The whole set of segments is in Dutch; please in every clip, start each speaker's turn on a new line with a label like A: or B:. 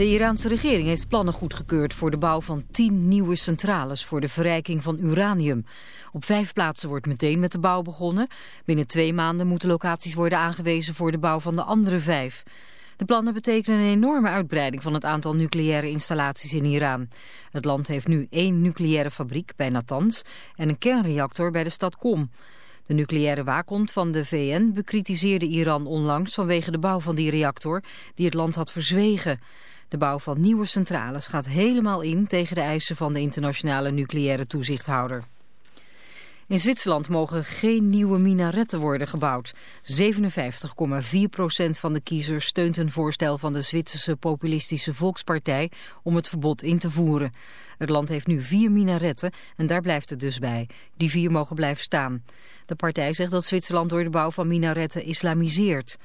A: De Iraanse regering heeft plannen goedgekeurd voor de bouw van tien nieuwe centrales voor de verrijking van uranium. Op vijf plaatsen wordt meteen met de bouw begonnen. Binnen twee maanden moeten locaties worden aangewezen voor de bouw van de andere vijf. De plannen betekenen een enorme uitbreiding van het aantal nucleaire installaties in Iran. Het land heeft nu één nucleaire fabriek bij Natanz en een kernreactor bij de stad Qom. De nucleaire waakhond van de VN bekritiseerde Iran onlangs vanwege de bouw van die reactor die het land had verzwegen. De bouw van nieuwe centrales gaat helemaal in tegen de eisen van de internationale nucleaire toezichthouder. In Zwitserland mogen geen nieuwe minaretten worden gebouwd. 57,4% van de kiezers steunt een voorstel van de Zwitserse populistische Volkspartij om het verbod in te voeren. Het land heeft nu vier minaretten en daar blijft het dus bij. Die vier mogen blijven staan. De partij zegt dat Zwitserland door de bouw van minaretten islamiseert.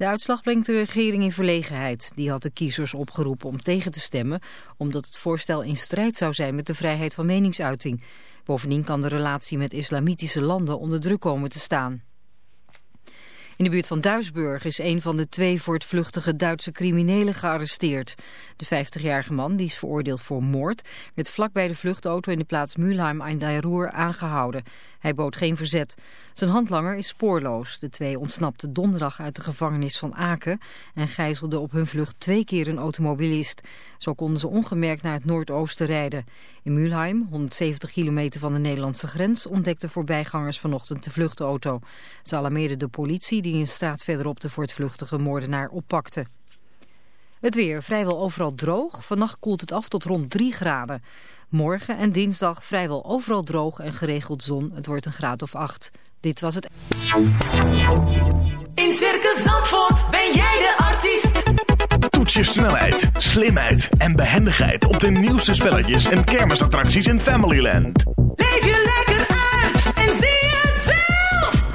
A: De uitslag brengt de regering in verlegenheid. Die had de kiezers opgeroepen om tegen te stemmen... omdat het voorstel in strijd zou zijn met de vrijheid van meningsuiting. Bovendien kan de relatie met islamitische landen onder druk komen te staan. In de buurt van Duisburg is een van de twee voortvluchtige Duitse criminelen gearresteerd. De 50-jarige man, die is veroordeeld voor moord, werd vlakbij de vluchtauto in de plaats Mülheim aan Ruhr aangehouden. Hij bood geen verzet. Zijn handlanger is spoorloos. De twee ontsnapten donderdag uit de gevangenis van Aken en gijzelden op hun vlucht twee keer een automobilist. Zo konden ze ongemerkt naar het noordoosten rijden. In Mülheim, 170 kilometer van de Nederlandse grens, ontdekten voorbijgangers vanochtend de vluchtauto. Ze alarmeerden de politie die een straat verderop de voortvluchtige moordenaar oppakte. Het weer vrijwel overal droog. Vannacht koelt het af tot rond 3 graden. Morgen en dinsdag vrijwel overal droog en geregeld zon. Het wordt een graad of 8. Dit was het...
B: In Circus Zandvoort ben jij de artiest.
C: Toets je snelheid, slimheid en behendigheid op de nieuwste spelletjes en kermisattracties in Familyland.
B: Leef je lekker uit en zie.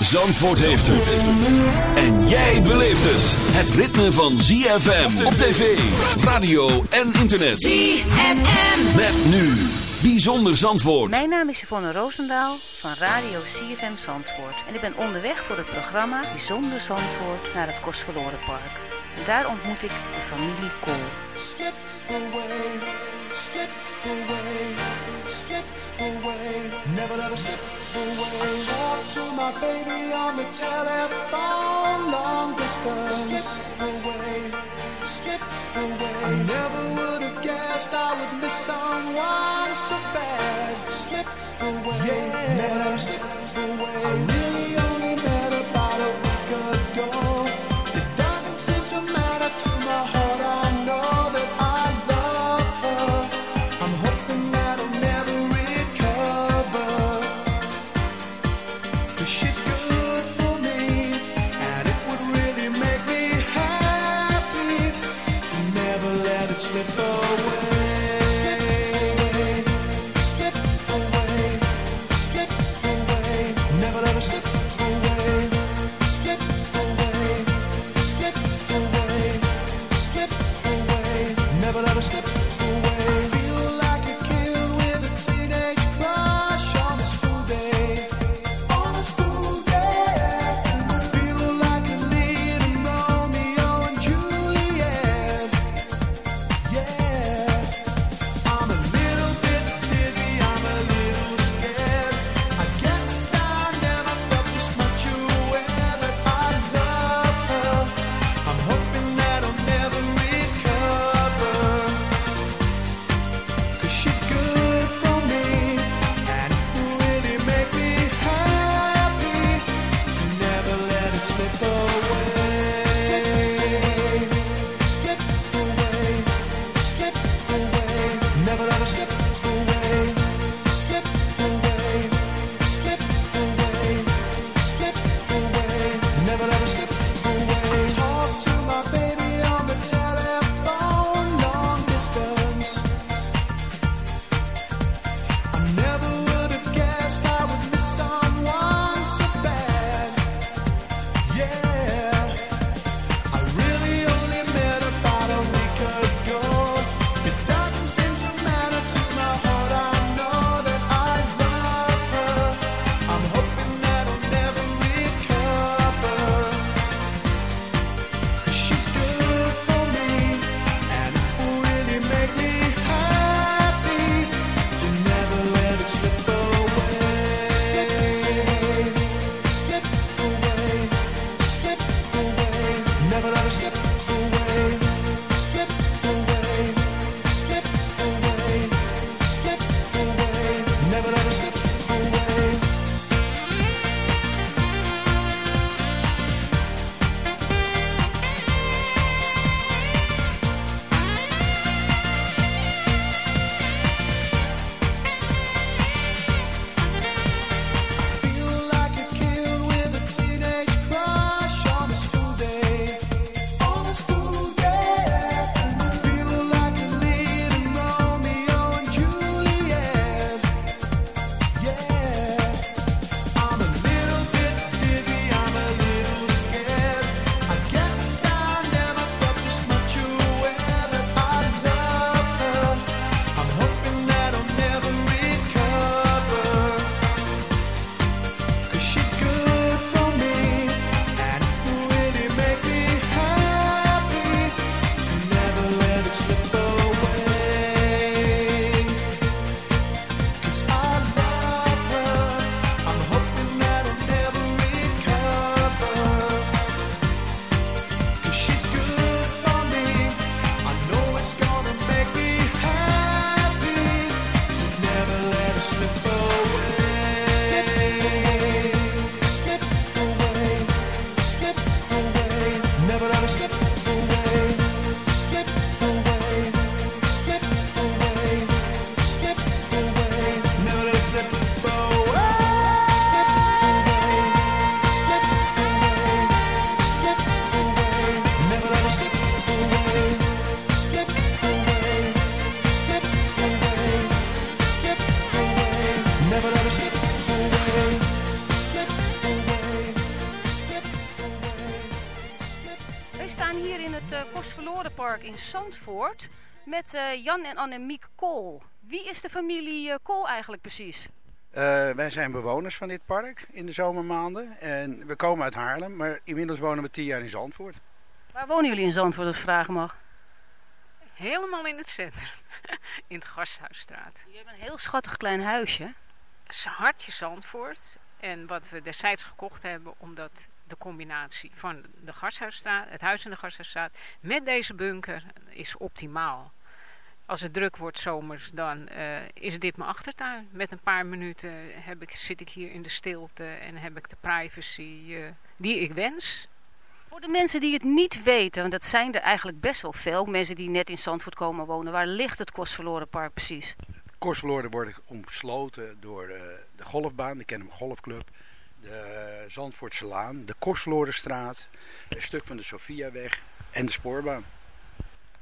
D: Zandvoort heeft het. En jij beleeft het. Het ritme van ZFM op tv, radio en internet.
E: ZFM.
D: Met nu. Bijzonder Zandvoort.
F: Mijn naam is Yvonne Roosendaal van Radio CFM Zandvoort. En ik ben onderweg voor het programma Bijzonder Zandvoort naar het Kostverloren Park. Daar ontmoet ik de familie Kool.
G: Slip away, slip away, slip away, never let slip away. I talk to my baby on the telephone, long distance. Slip away, slip away. I never would have guessed I would miss someone so bad. Slip away, yeah, never let slip away.
F: Zandvoort met eh, Jan en Annemiek Kool. Wie is de familie eh, Kool eigenlijk precies?
H: Eh, wij zijn bewoners van dit park in de zomermaanden. En we komen uit Haarlem, maar inmiddels wonen we tien jaar in Zandvoort.
F: Waar wonen jullie in Zandvoort als ik vragen mag?
I: Helemaal in het centrum. In de Gasthuisstraat.
F: Je hebt een heel schattig klein huisje.
I: is hartje Zandvoort. En wat we destijds gekocht hebben, omdat de combinatie van de Gasthuisstraat, het huis in de Gasthuisstraat, met deze bunker is optimaal. Als het druk wordt zomers, dan eh, is dit mijn achtertuin. Met een paar minuten heb ik, zit ik hier in de stilte en heb ik de privacy eh, die ik wens.
F: Voor de mensen die het niet weten, want dat zijn er eigenlijk best wel veel, mensen die net in Zandvoort komen wonen, waar ligt het Kostverlorenpark precies?
H: Kostverloren wordt omsloten door eh, de golfbaan, de Kennemer Golfclub, de Zandvoortse Laan, de Kostverlorenstraat, een stuk van de Sofiaweg en de spoorbaan.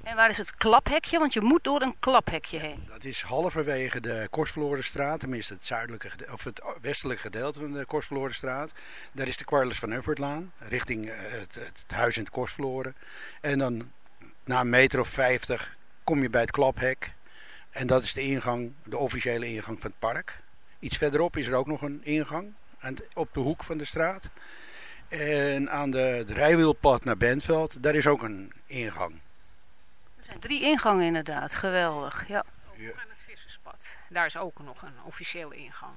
F: En waar is het klaphekje? Want je moet door een klaphekje heen.
H: Dat is halverwege de Kostverlorenstraat, tenminste het, zuidelijke, of het westelijke gedeelte van de Kostverlorenstraat. Daar is de Quarles van Uffertlaan, richting eh, het, het, het huis in het Kostverloren. En dan na een meter of vijftig kom je bij het klaphek. En dat is de ingang, de officiële ingang van het park. Iets verderop is er ook nog een ingang aan op de hoek van de straat. En aan de, het rijwielpad naar Bentveld, daar is ook een ingang.
F: Er zijn drie ingangen inderdaad, geweldig. Ja.
H: Ja.
I: Aan het visserspad. Daar is ook nog een officiële ingang.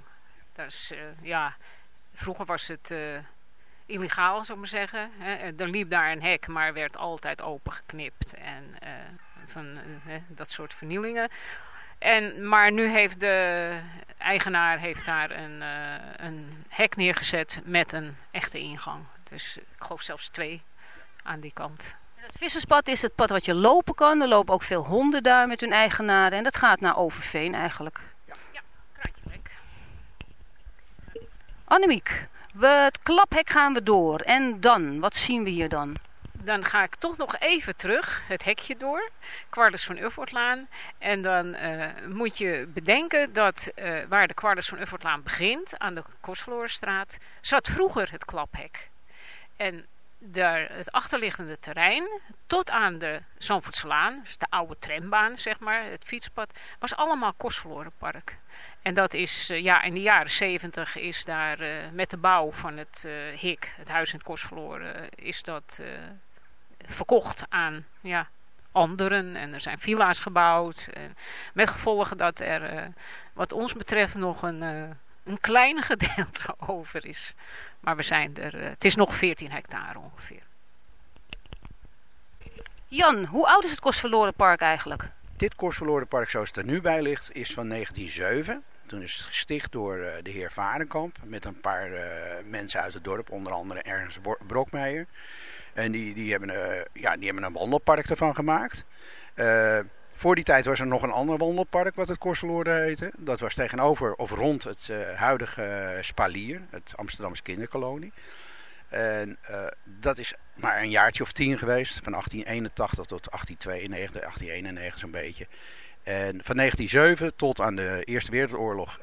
I: Daar is, eh, ja, vroeger was het eh, illegaal, zou ik maar zeggen. Hè. Eh, Er liep daar een hek, maar werd altijd opengeknipt. En eh, van hè, dat soort vernielingen. En, maar nu heeft de eigenaar heeft daar een, eh, een hek neergezet met een echte ingang. Dus ik geloof zelfs twee aan die kant.
F: En Het visserspad is het pad wat je lopen kan. Er lopen ook veel honden daar met hun eigenaren. En dat gaat naar Overveen eigenlijk.
I: Kraantje lek.
F: Annemiek, we, het klaphek gaan we door. En dan? Wat zien we hier dan?
I: Dan ga ik toch nog even terug, het hekje door, Quarles van Uffortlaan. En dan eh, moet je bedenken dat eh, waar de Quarles van Uffortlaan begint, aan de Kostverlorenstraat, zat vroeger het klaphek. En daar, het achterliggende terrein, tot aan de Zandvoortslaan, dus de oude trambaan, zeg maar, het fietspad, was allemaal Kostverlorenpark. En dat is, eh, ja, in de jaren zeventig is daar met de bouw van het HIK, het huis in het Kostverloren, is dat verkocht aan ja, anderen. En er zijn villa's gebouwd. En met gevolgen dat er, eh, wat ons betreft, nog een, eh, een klein gedeelte over is. Maar we zijn er, eh, het is nog 14 hectare ongeveer.
F: Jan, hoe oud is het Kostverlorenpark eigenlijk?
H: Dit Kostverlorenpark zoals het er nu bij ligt is van 1907. Toen is het gesticht door eh, de heer Varenkamp met een paar eh, mensen uit het dorp, onder andere Ernst Brokmeijer. En die, die, hebben, eh, ja, die hebben een wandelpark ervan gemaakt. Eh, voor die tijd was er nog een ander wandelpark wat het Kostverloren heette. Dat was tegenover of rond het eh, huidige Spalier, het Amsterdamse kinderkolonie. En dat is maar een jaartje of tien geweest, van 1881 tot 1892, 1891 zo'n beetje. En van 1907 tot aan de Eerste Wereldoorlog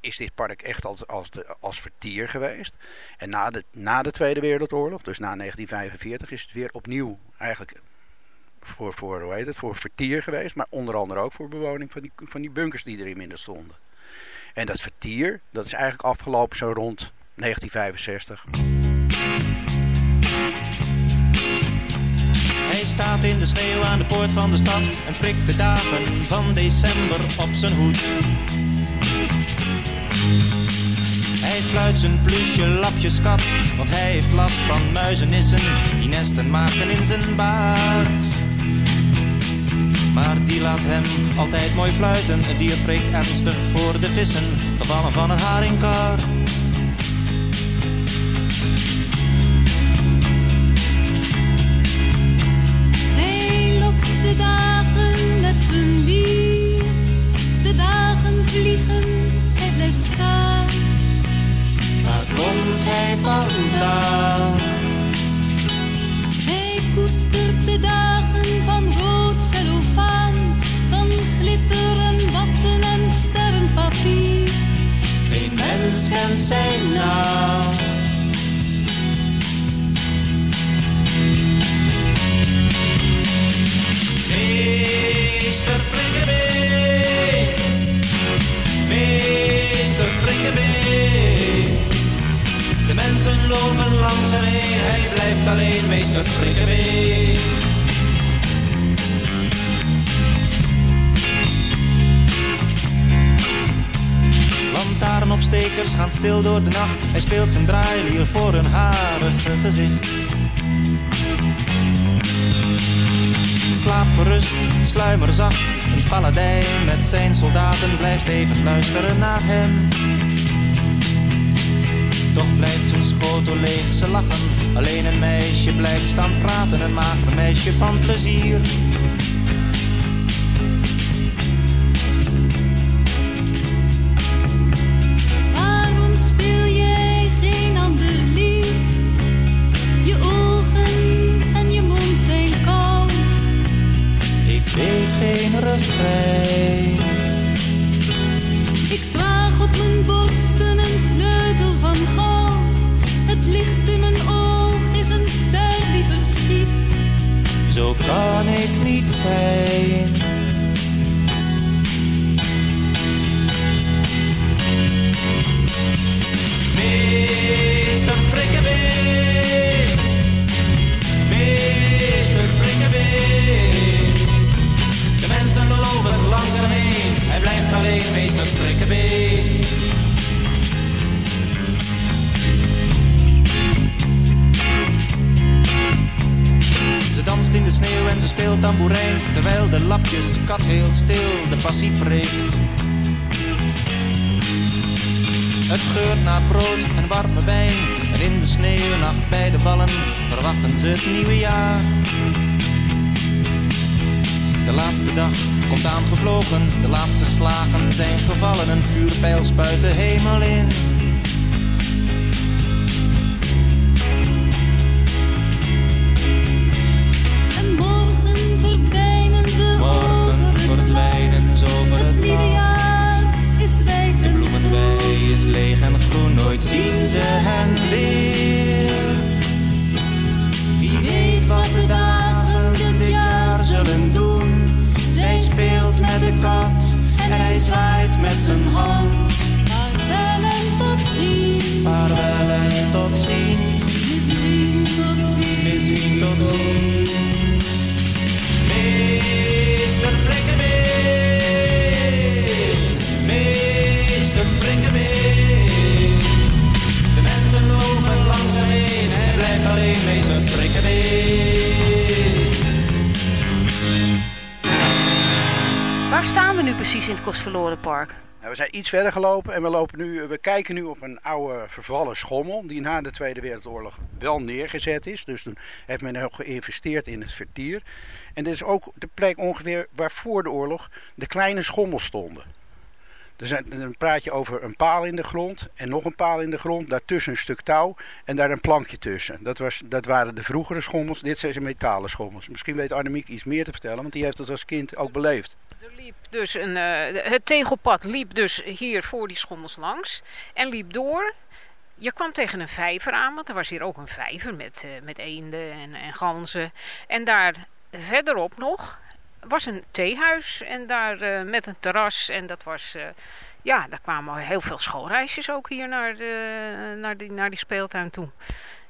H: is dit park echt als, als, als vertier geweest. En na de, na de Tweede Wereldoorlog, dus na 1945, is het weer opnieuw eigenlijk voor, voor, hoe heet het, voor vertier geweest. Maar onder andere ook voor bewoning van die, van die bunkers die er inmiddels stonden. En dat vertier, dat is eigenlijk afgelopen zo rond 1965.
J: Hij staat in de sneeuw aan de poort van de stad en prikt de dagen van december op zijn hoed. Hij fluit zijn plusje lapjeskat, want hij heeft last van muizenissen die nesten maken in zijn baard. Maar die laat hem altijd mooi fluiten. Het dier preekt ernstig voor de vissen, gevallen van een haringkar.
K: Hij lokt de dagen met zijn lier. De dagen vliegen,
J: komt hij vandaan?
K: Hij koestert de dagen van rood cellofaan. Van glitter en watten en sterrenpapier.
J: Geen mens kent zijn naam. Meester Prikkebeen, meester Prikkebeen. De mensen lopen langs heen, hij blijft alleen meester Prikkebeen. Lantaarnopstekers gaan stil door de nacht. Hij speelt zijn draailier voor een harige gezicht. Slaap gerust, sluimer zacht. Een paladijn met zijn soldaten blijft even luisteren naar hem. Schotel leeg, ze lachen. Alleen een meisje blijft staan praten, een mager meisje van plezier.
F: Kostverloren Park?
H: Nou, we zijn iets verder gelopen en we, lopen nu, we kijken nu op een oude vervallen schommel die na de Tweede Wereldoorlog wel neergezet is. Dus toen heeft men ook geïnvesteerd in het vertier. En dit is ook de plek ongeveer waar voor de oorlog de kleine schommels stonden. Er zijn, dan praat je over een paal in de grond en nog een paal in de grond. Daartussen een stuk touw en daar een plankje tussen. Dat, was, dat waren de vroegere schommels. Dit zijn ze metalen schommels. Misschien weet Annemiek iets meer te vertellen, want die heeft dat als kind ook beleefd.
I: Liep dus een, eh, het tegelpad liep dus hier voor die schommels langs en liep door. Je kwam tegen een vijver aan, want er was hier ook een vijver met, eh, met eenden en, en ganzen. En daar verderop nog was een theehuis en daar eh, met een terras. En dat was, ja, daar kwamen heel veel schoolreisjes ook hier naar, de, naar, die, naar die speeltuin toe.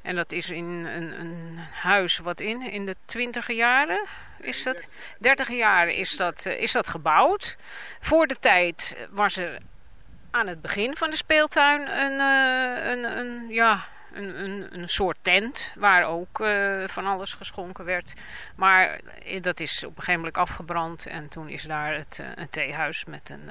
I: En dat is in een, een huis wat in, in de twintiger jaren is dat. Dertiger jaren is dat, eh, is dat gebouwd. Voor de tijd was er aan het begin van de speeltuin een, eh, een, een, ja, een, een, een soort tent waar ook eh, van alles geschonken werd. Maar dat is op een gegeven moment afgebrand en toen is daar het, een theehuis met een...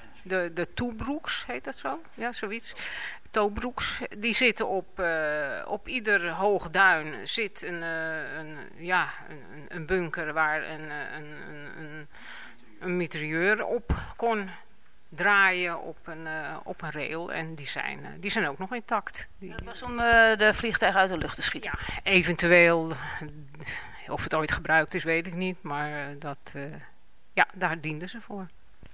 I: De, de toebroeks heet dat zo? Ja, zoiets. Toebroeks. Die zitten op, eh, op ieder hoog duin zit een, eh, een, ja, een, een bunker waar een, eh, een, een, een, een mitrailleur op kon draaien op een, op een rail. En die zijn, die zijn ook nog intact. Die,
F: Dat was om de vliegtuigen uit de lucht te schieten.
I: eventueel, of het ooit gebruikt is, weet ik niet. Maar dat, ja, daar dienden ze voor.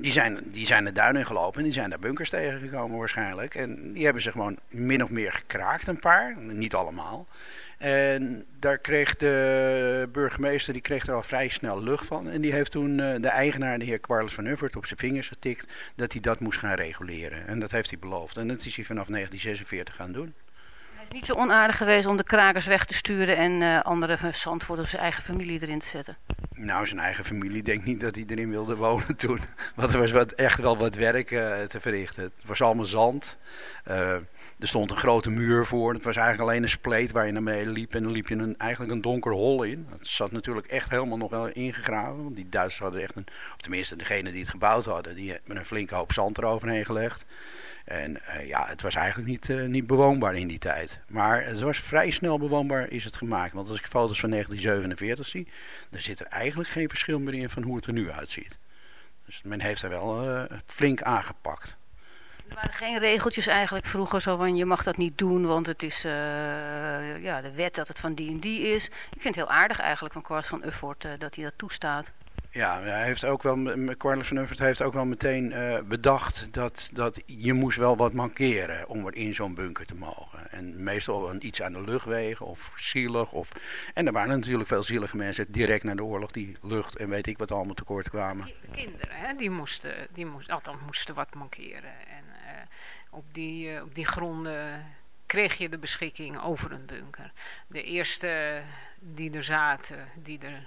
H: die, zijn, die zijn de duinen in gelopen en die zijn daar bunkers tegengekomen waarschijnlijk. En die hebben ze gewoon min of meer gekraakt, een paar. Niet allemaal. En daar kreeg de burgemeester die kreeg er al vrij snel lucht van. En die heeft toen eh, de eigenaar, de heer Quarles van Uffert, op zijn vingers getikt dat hij dat moest gaan reguleren. En dat heeft hij beloofd. En dat is hij vanaf 1946 gaan doen.
F: Hij is niet zo onaardig geweest om de krakers weg te sturen en eh, andere Zandvoort of zijn eigen familie erin te zetten.
H: Nou, zijn eigen familie denkt niet dat hij erin wilde wonen toen. Want er was wat, echt wel wat werk eh, te verrichten. Het was allemaal zand. Eh, er stond een grote muur voor. Het was eigenlijk alleen een spleet waar je naar beneden liep. En dan liep je een, eigenlijk een donker hol in. Het zat natuurlijk echt helemaal nog wel ingegraven. Want die Duitsers hadden echt een... Of tenminste, degene die het gebouwd hadden... die hebben een flinke hoop zand eroverheen gelegd. En eh, ja, het was eigenlijk niet, eh, niet bewoonbaar in die tijd. Maar het was vrij snel bewoonbaar is het gemaakt. Want als ik foto's van 1947 zie, dan zit er eigenlijk geen verschil meer in van hoe het er nu uitziet. Dus men heeft er wel eh, flink aangepakt.
F: Er waren geen regeltjes eigenlijk vroeger zo van je mag dat niet doen, want het is ja, de wet dat het van die en die is. Ik vind het heel aardig eigenlijk van Kwart van Uffort dat hij dat toestaat.
H: Ja, hij heeft ook wel, Cornelis van Uffert heeft ook wel meteen eh, bedacht dat, dat je moest wel wat mankeren om in zo'n bunker te mogen. En meestal een, iets aan de luchtwegen of zielig. Of, en er waren natuurlijk veel zielige mensen direct na de oorlog die lucht en weet ik wat allemaal tekort kwamen.
I: De kinderen, hè, die moesten, die moesten, althans moesten wat mankeren. En eh, op, die, eh, op die gronden kreeg je de beschikking over een bunker. De eerste die er zaten, die er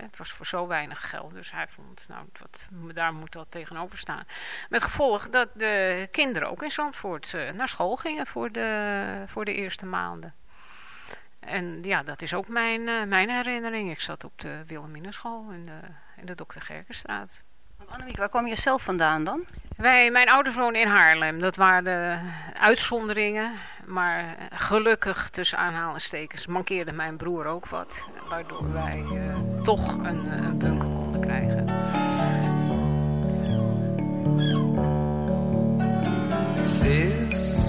I: Het was voor zo weinig geld, dus hij vond, nou, wat, daar moet dat tegenover staan. Met gevolg dat de kinderen ook in Zandvoort eh, naar school gingen voor de, voor de eerste maanden. En ja, dat is ook mijn, eh, mijn herinnering. Ik zat op de Wilhelminenschool in de, in de Dr. Gerkenstraat.
F: Annemiek, waar kwam je zelf vandaan dan?
I: Wij, mijn ouders woonden in Haarlem. Dat waren de uitzonderingen. Maar gelukkig, tussen aanhalingstekens, mankeerde mijn broer ook wat. Waardoor wij eh, toch een, eh, een bunker konden krijgen.
L: Is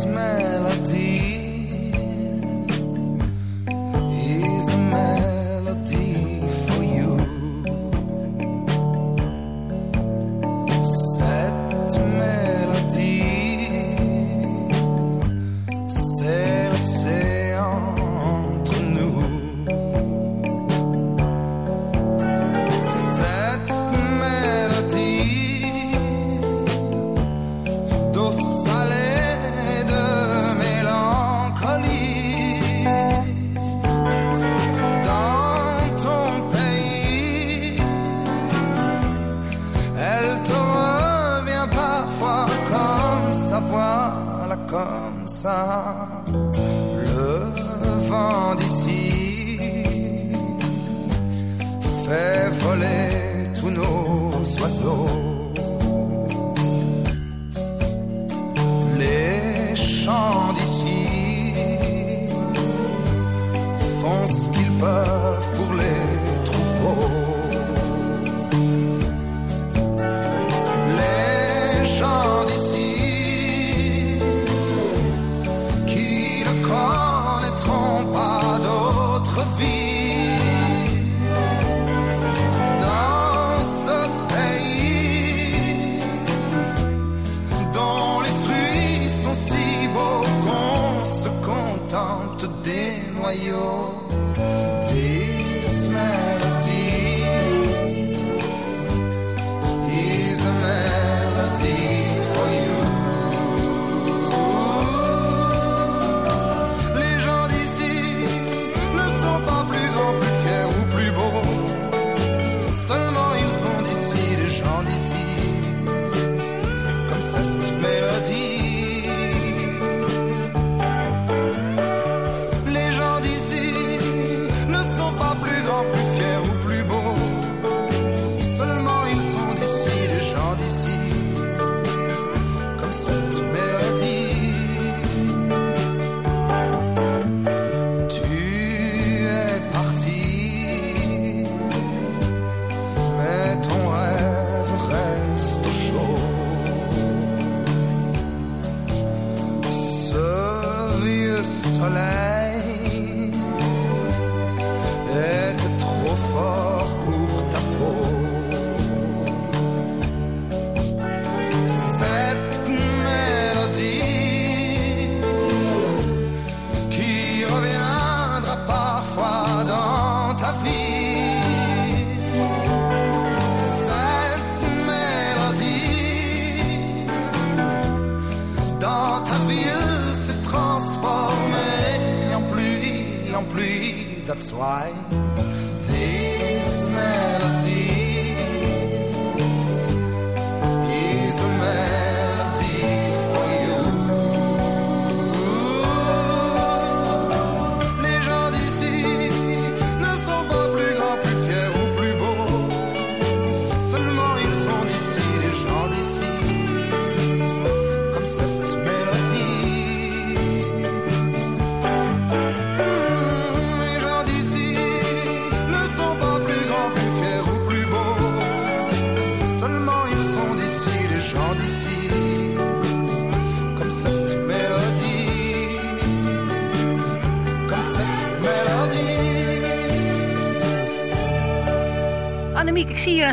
F: life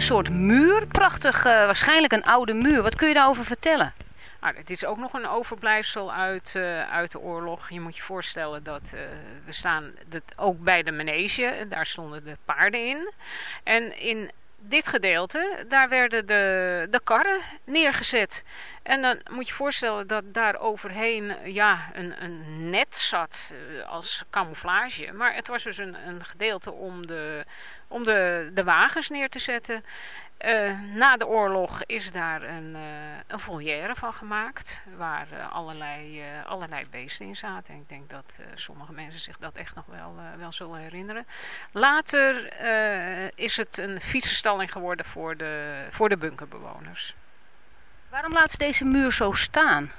F: soort muur. Prachtig, eh, waarschijnlijk een oude muur. Wat kun je daarover vertellen?
I: Nou, het is ook nog een overblijfsel uit, eh, uit de oorlog. Je moet je voorstellen dat eh, we staan dat ook bij de manege. Daar stonden de paarden in. En in dit gedeelte, daar werden de, de karren neergezet. En dan moet je voorstellen dat daar overheen ja, een, een net zat eh, als camouflage. Maar het was dus een, een gedeelte om de, om de, de wagens neer te zetten. Eh, na de oorlog is daar een, eh, een volière van gemaakt. Waar eh, allerlei, allerlei beesten in zaten. En ik denk dat sommige mensen zich dat echt nog wel, wel zullen herinneren. Later is het een fietsenstalling geworden voor de, voor de bunkerbewoners.
F: Waarom laat ze deze muur zo staan?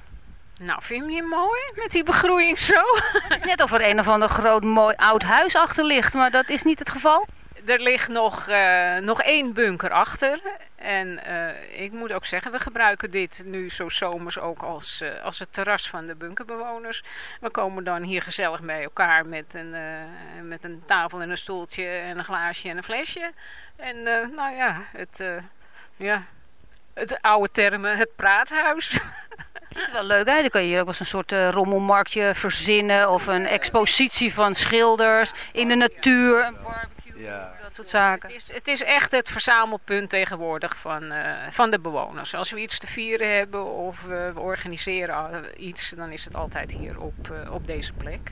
I: Nou, vind je hem niet mooi met die begroeiing zo?
F: Het is net of er een of ander groot mooi oud huis achter ligt, maar dat is niet het geval.
I: Er ligt nog, eh, nog één bunker achter. En eh, ik moet ook zeggen, we gebruiken dit nu zo zomers ook als, eh, als het terras van de bunkerbewoners. We komen dan hier gezellig bij elkaar met een, eh, met een tafel en een stoeltje en een glaasje en een flesje. En eh, nou ja, het, eh, ja, het oude termen, het praathuis.
F: Ziet er wel leuk uit. Dan kan je hier ook wel eens een soort eh, rommelmarktje verzinnen. Of een expositie van schilders in de natuur. Een barbecue, dat soort zaken.
I: Het is, het is echt het verzamelpunt tegenwoordig van, eh, van de bewoners. Als we iets te vieren hebben of we organiseren eh, iets, dan is het altijd hier op, eh, op deze plek.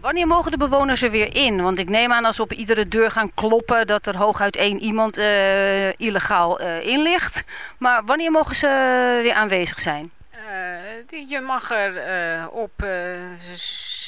F: Wanneer mogen de bewoners er weer in? Want ik neem aan als we op iedere deur gaan kloppen dat er hooguit één iemand illegaal in ligt. Maar wanneer mogen ze weer aanwezig zijn?
I: Je mag er op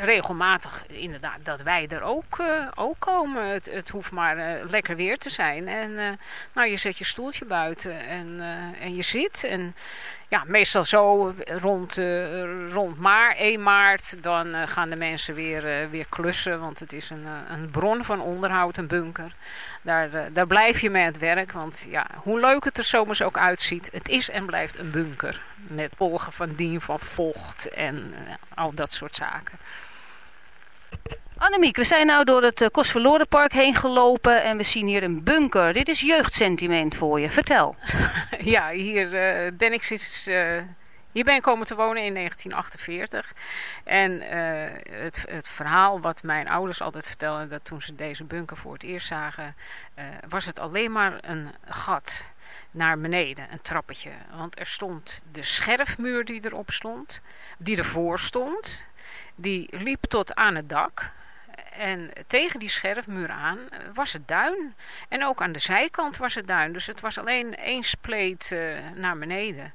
I: regelmatig inderdaad dat wij er ook, eh, ook komen. Het, het hoeft maar eh, lekker weer te zijn. En eh, nou, je zet je stoeltje buiten en, en je zit. En ja, meestal zo rond, rond maar 1 maart, dan gaan de mensen weer, weer klussen. Want het is een, een bron van onderhoud, een bunker. Daar, eh, daar blijf je mee aan het werk. Want ja, hoe leuk het er zomers ook uitziet, het is en blijft een bunker. Met polgen van dien, van vocht en eh, al dat soort zaken.
F: Annemiek, we zijn nou door het uh, Kostverlorenpark heen gelopen en we zien hier een bunker. Dit is jeugdsentiment voor je. Vertel.
I: ja, hier eh, ben ik sinds. Hier ben ik komen te wonen in 1948. En eh, het, het verhaal wat mijn ouders altijd vertelden, dat toen ze deze bunker voor het eerst zagen, eh, was het alleen maar een gat naar beneden, een trappetje. Want er stond de scherfmuur die erop stond, die ervoor stond, die liep tot aan het dak. En tegen die scherfmuur aan eh, was het duin. En ook aan de zijkant was het duin. Dus het was alleen één spleet naar beneden.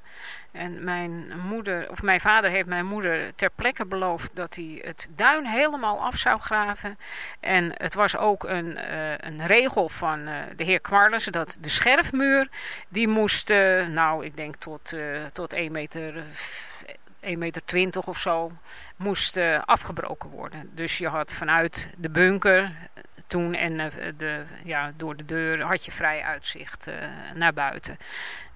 I: En mijn moeder, of mijn vader heeft mijn moeder ter plekke beloofd dat hij het duin helemaal af zou graven. En het was ook een, eh, een regel van eh, de heer Kwarles dat de scherfmuur, die moest, eh, nou ik denk tot, tot 1 meter, 1 meter 20 of zo, moest afgebroken worden. Dus je had vanuit de bunker toen en eh, de, ja, door de deur had je vrij uitzicht eh, naar buiten.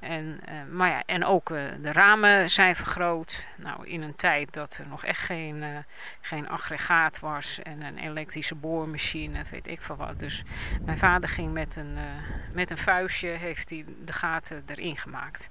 I: En, eh, maar ja, en ook de ramen zijn vergroot. Nou, in een tijd dat er nog echt geen, geen aggregaat was en een elektrische boormachine, weet ik van wat. Dus mijn vader ging met een, met een vuistje, heeft hij de gaten erin gemaakt.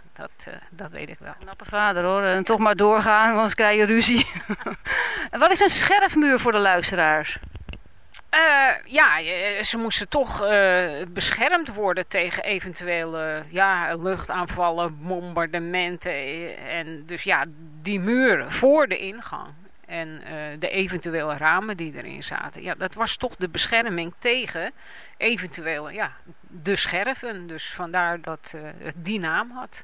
M: Dat, uh, dat weet ik wel.
F: Knappe vader hoor. En toch maar doorgaan, anders krijg je ruzie. wat is een scherfmuur voor de luisteraars?
M: Uh, ja, ze moesten toch uh, beschermd worden tegen eventuele ja, luchtaanvallen, bombardementen. En dus ja, die muur voor de ingang en de eventuele ramen die erin zaten. Ja, dat was toch de bescherming tegen eventuele, ja, de scherven. Dus vandaar dat het die naam had.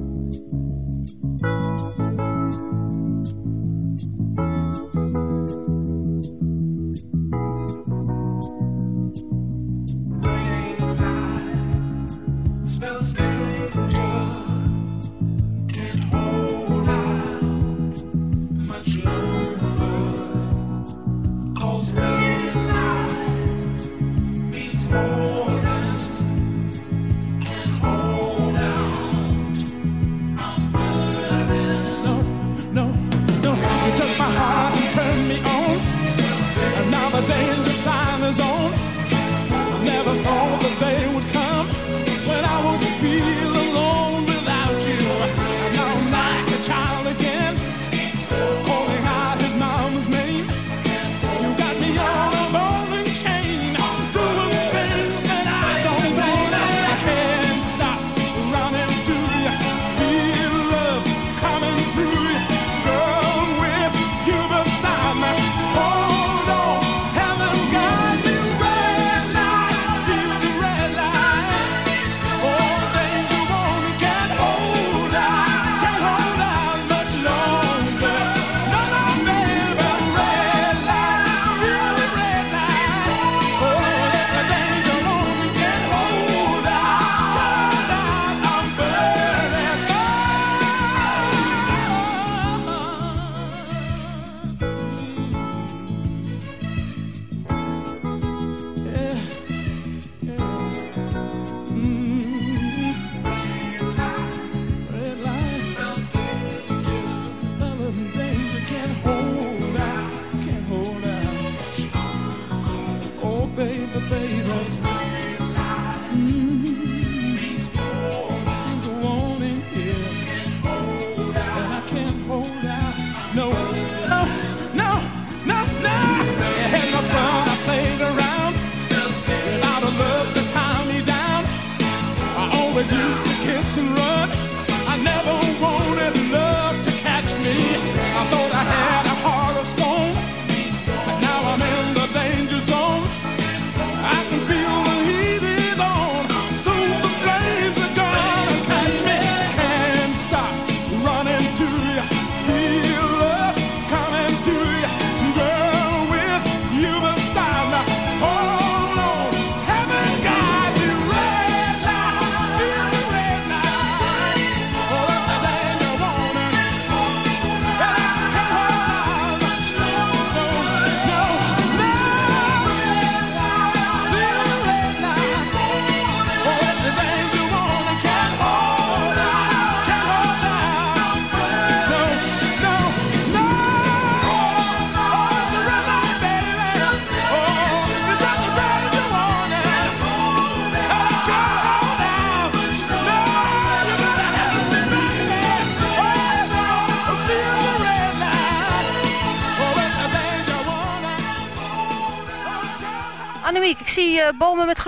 F: and right.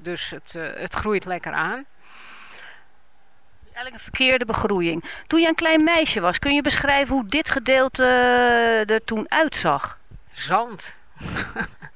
I: Dus het, eh, het groeit lekker aan.
F: Eigenlijk een verkeerde begroeiing. Toen je een klein meisje was, kun je beschrijven hoe dit gedeelte eh, er toen uitzag?
I: Zand.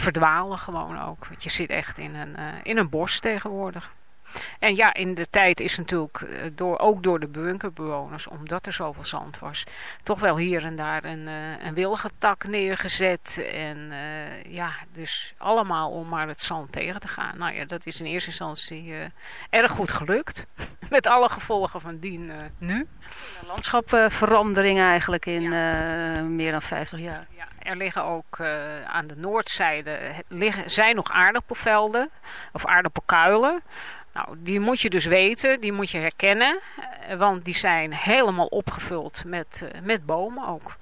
I: verdwalen gewoon ook. Want je zit echt in een, eh, in een bos tegenwoordig. En ja, in de tijd is natuurlijk eh, door, ook door de bunkerbewoners, omdat er zoveel zand was, toch wel hier en daar een, eh, een wilgetak neergezet. En eh, ja, dus allemaal om maar het zand tegen te gaan. Nou ja, dat is in eerste instantie erg goed gelukt. Met alle gevolgen van dien nu.
F: Landschapverandering eigenlijk in meer dan 50 jaar.
I: Ja, er liggen ook aan de noordzijde liggen, zijn nog aardappelvelden of aardappelkuilen. Nou, die moet je dus weten, die moet je herkennen, eh, want die zijn helemaal opgevuld met, eh, met bomen ook.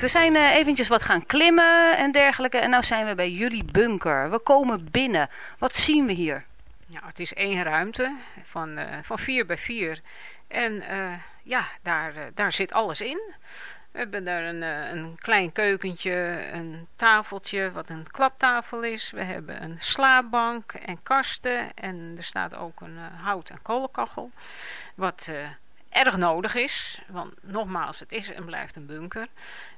F: We zijn uh, eventjes wat gaan klimmen en dergelijke. En nu zijn we bij jullie bunker. We komen binnen. Wat zien we hier?
I: Ja, het is één ruimte van, uh, van vier bij vier. En uh, ja, daar, daar zit alles in. We hebben daar een, een klein keukentje, een tafeltje wat een klaptafel is. We hebben een slaapbank en kasten. En er staat ook een hout- en kolenkachel. Wat erg nodig is. Want nogmaals, het is en blijft een bunker.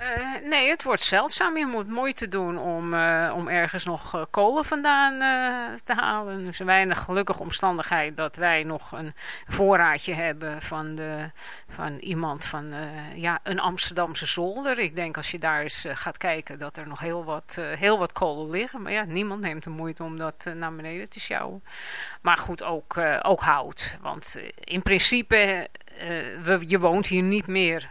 I: Uh, nee, het wordt zeldzaam. Je moet moeite doen om, uh, om ergens nog uh, kolen vandaan te halen. Dus een weinig gelukkige omstandigheid dat wij nog een voorraadje hebben van, de, van iemand van ja, een Amsterdamse zolder. Ik denk als je daar eens gaat kijken dat er nog heel wat, heel wat kolen liggen. Maar ja, niemand neemt de moeite om dat naar beneden te sjouwen. Maar goed, ook, ook hout. Want in principe, je woont hier niet meer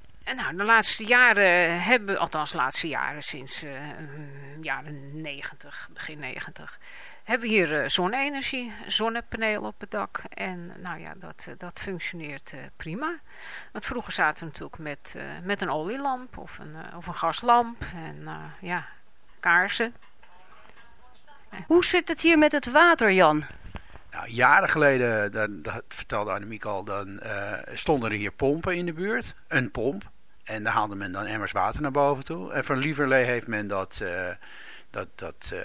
I: En nou, de laatste jaren hebben, althans de laatste jaren, sinds uh, jaren 90, begin 90, hebben we hier uh, zonne-energie, zonnepanelen op het dak. En nou ja, dat, uh, dat functioneert prima. Want vroeger zaten we natuurlijk met, met een olielamp of een, of een gaslamp en ja, kaarsen.
F: Hoe zit het hier met het water, Jan?
H: Nou, jaren geleden, dat, dat vertelde Annemiek al, dan stonden er hier pompen in de buurt. Een pomp. En daar haalde men dan emmers water naar boven toe. En van Lieverlee heeft men dat, uh, dat, dat, uh,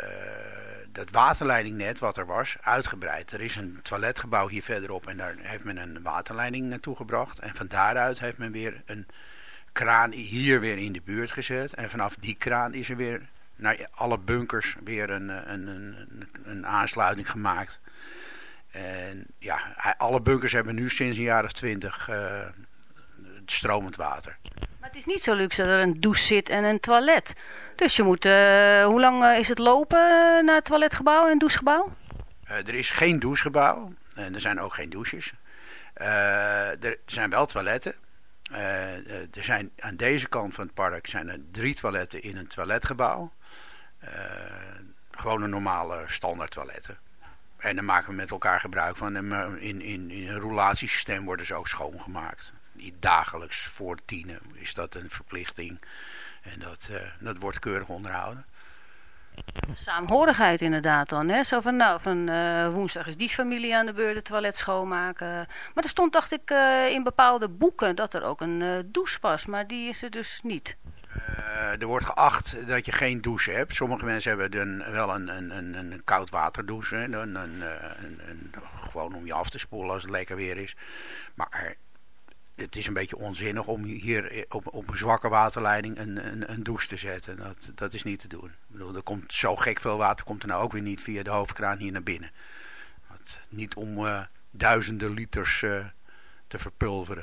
H: dat waterleidingnet wat er was uitgebreid. Er is een toiletgebouw hier verderop en daar heeft men een waterleiding naartoe gebracht. En van daaruit heeft men weer een kraan hier weer in de buurt gezet. En vanaf die kraan is er weer naar alle bunkers weer een, een, een, een aansluiting gemaakt. En ja, alle bunkers hebben nu sinds een jaar of twintig stromend water.
F: Is niet zo luxe dat er een douche zit en een toilet. Dus je moet, uh, hoe lang uh, is het lopen naar het toiletgebouw en douchegebouw?
H: Uh, er is geen douchegebouw en er zijn ook geen douches. er zijn wel toiletten. er zijn aan deze kant van het park zijn er drie toiletten in een toiletgebouw. gewoon een normale standaard toiletten. En dan maken we met elkaar gebruik van. In, in, in een roulatiesysteem worden ze ook schoongemaakt dagelijks voor tienen is dat een verplichting. En dat, uh, dat wordt keurig onderhouden.
F: Saamhorigheid inderdaad dan. Hè? Zo van, nou, van uh, woensdag is die familie aan de beurt het toilet schoonmaken. Maar er stond, dacht ik, uh, in bepaalde boeken dat er ook een uh, douche was. Maar die is er dus niet.
H: er wordt geacht dat je geen douche hebt. Sommige mensen hebben een, wel een, een, een, een koud waterdouche. Een, een, een, een, gewoon om je af te spoelen als het lekker weer is. Maar het is een beetje onzinnig om hier op, op een zwakke waterleiding een, een, een douche te zetten. Dat, dat is niet te doen. Ik bedoel, er komt zo gek veel water komt er nou ook weer niet via de hoofdkraan hier naar binnen. Niet om uh, duizenden liters uh, te verpulveren.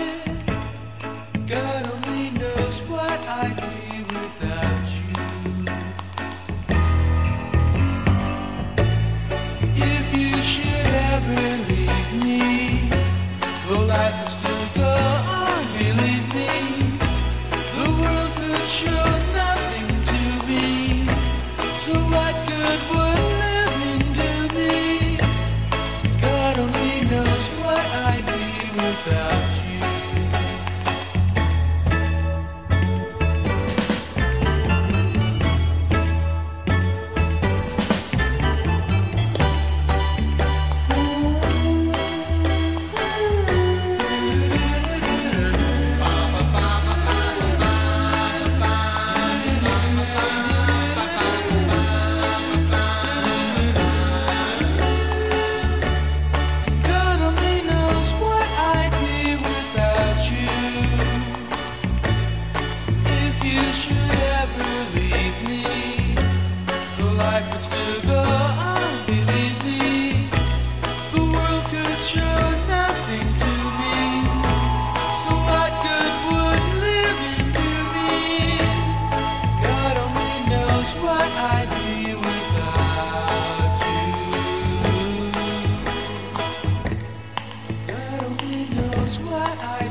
L: is what I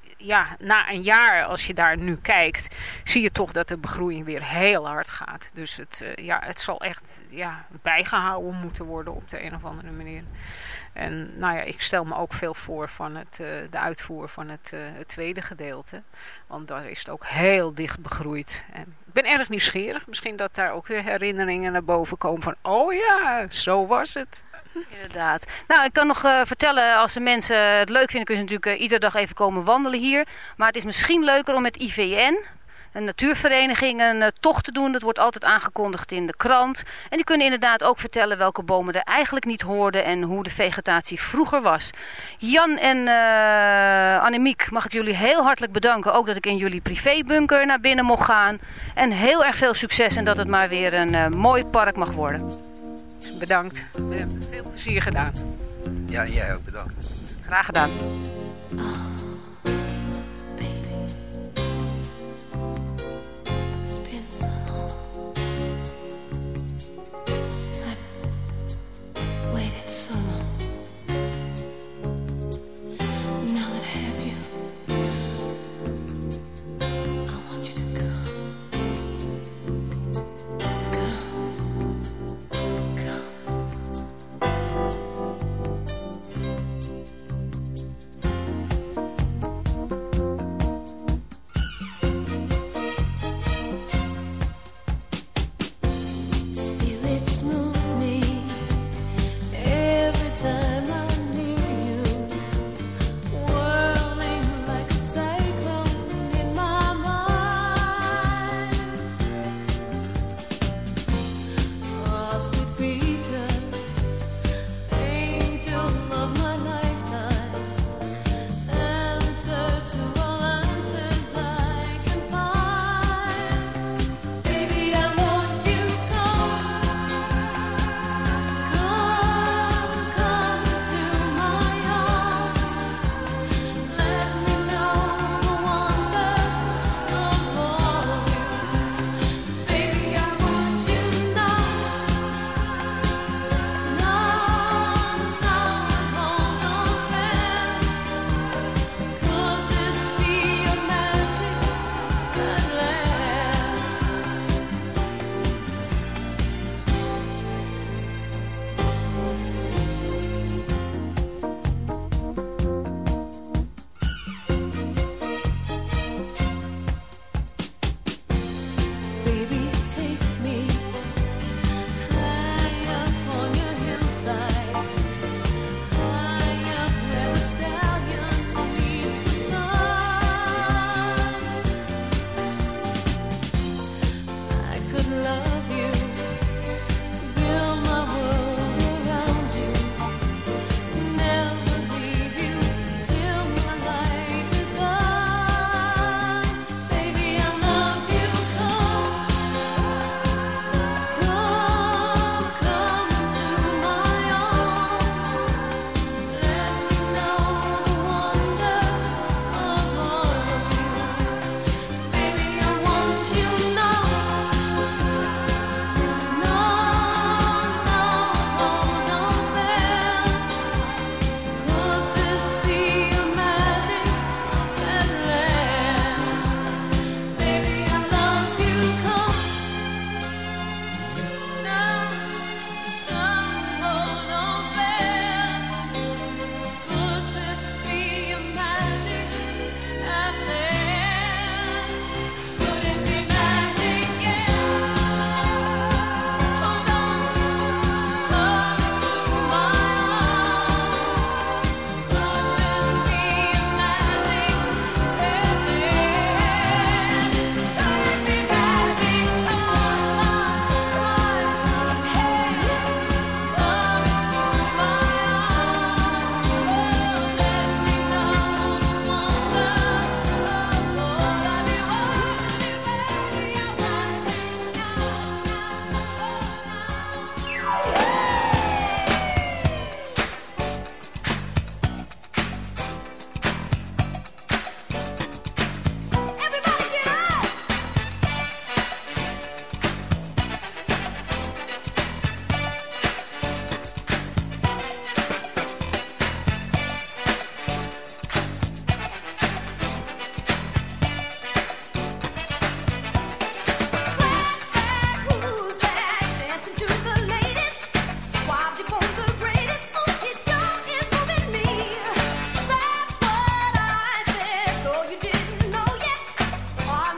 I: ja, na een jaar, als je daar nu kijkt, zie je toch dat de begroeiing weer heel hard gaat. Dus het, eh, ja, het zal echt ja, bijgehouden moeten worden op de een of andere manier. En nou ja, ik stel me ook veel voor van het, eh, de uitvoer van het, eh, het tweede gedeelte. Want daar is het ook heel dicht begroeid. En ik ben erg nieuwsgierig. Misschien dat daar ook weer herinneringen naar boven komen van... Oh ja, zo was het.
F: Inderdaad. Nou, ik kan nog eh, vertellen, als de mensen het leuk vinden, kun je natuurlijk eh, iedere dag even komen wandelen hier. Maar het is misschien leuker om met IVN, een natuurvereniging, een eh, tocht te doen. Dat wordt altijd aangekondigd in de krant. En die kunnen inderdaad ook vertellen welke bomen er eigenlijk niet hoorden en hoe de vegetatie vroeger was. Jan en eh Annemiek, mag ik jullie heel hartelijk bedanken. Ook dat ik in jullie privébunker naar binnen mocht gaan. En heel erg veel succes en dat het maar weer een eh, mooi park mag worden.
I: Bedankt. We hebben veel plezier gedaan.
H: Ja, jij ook bedankt.
F: Graag gedaan.
K: Oh,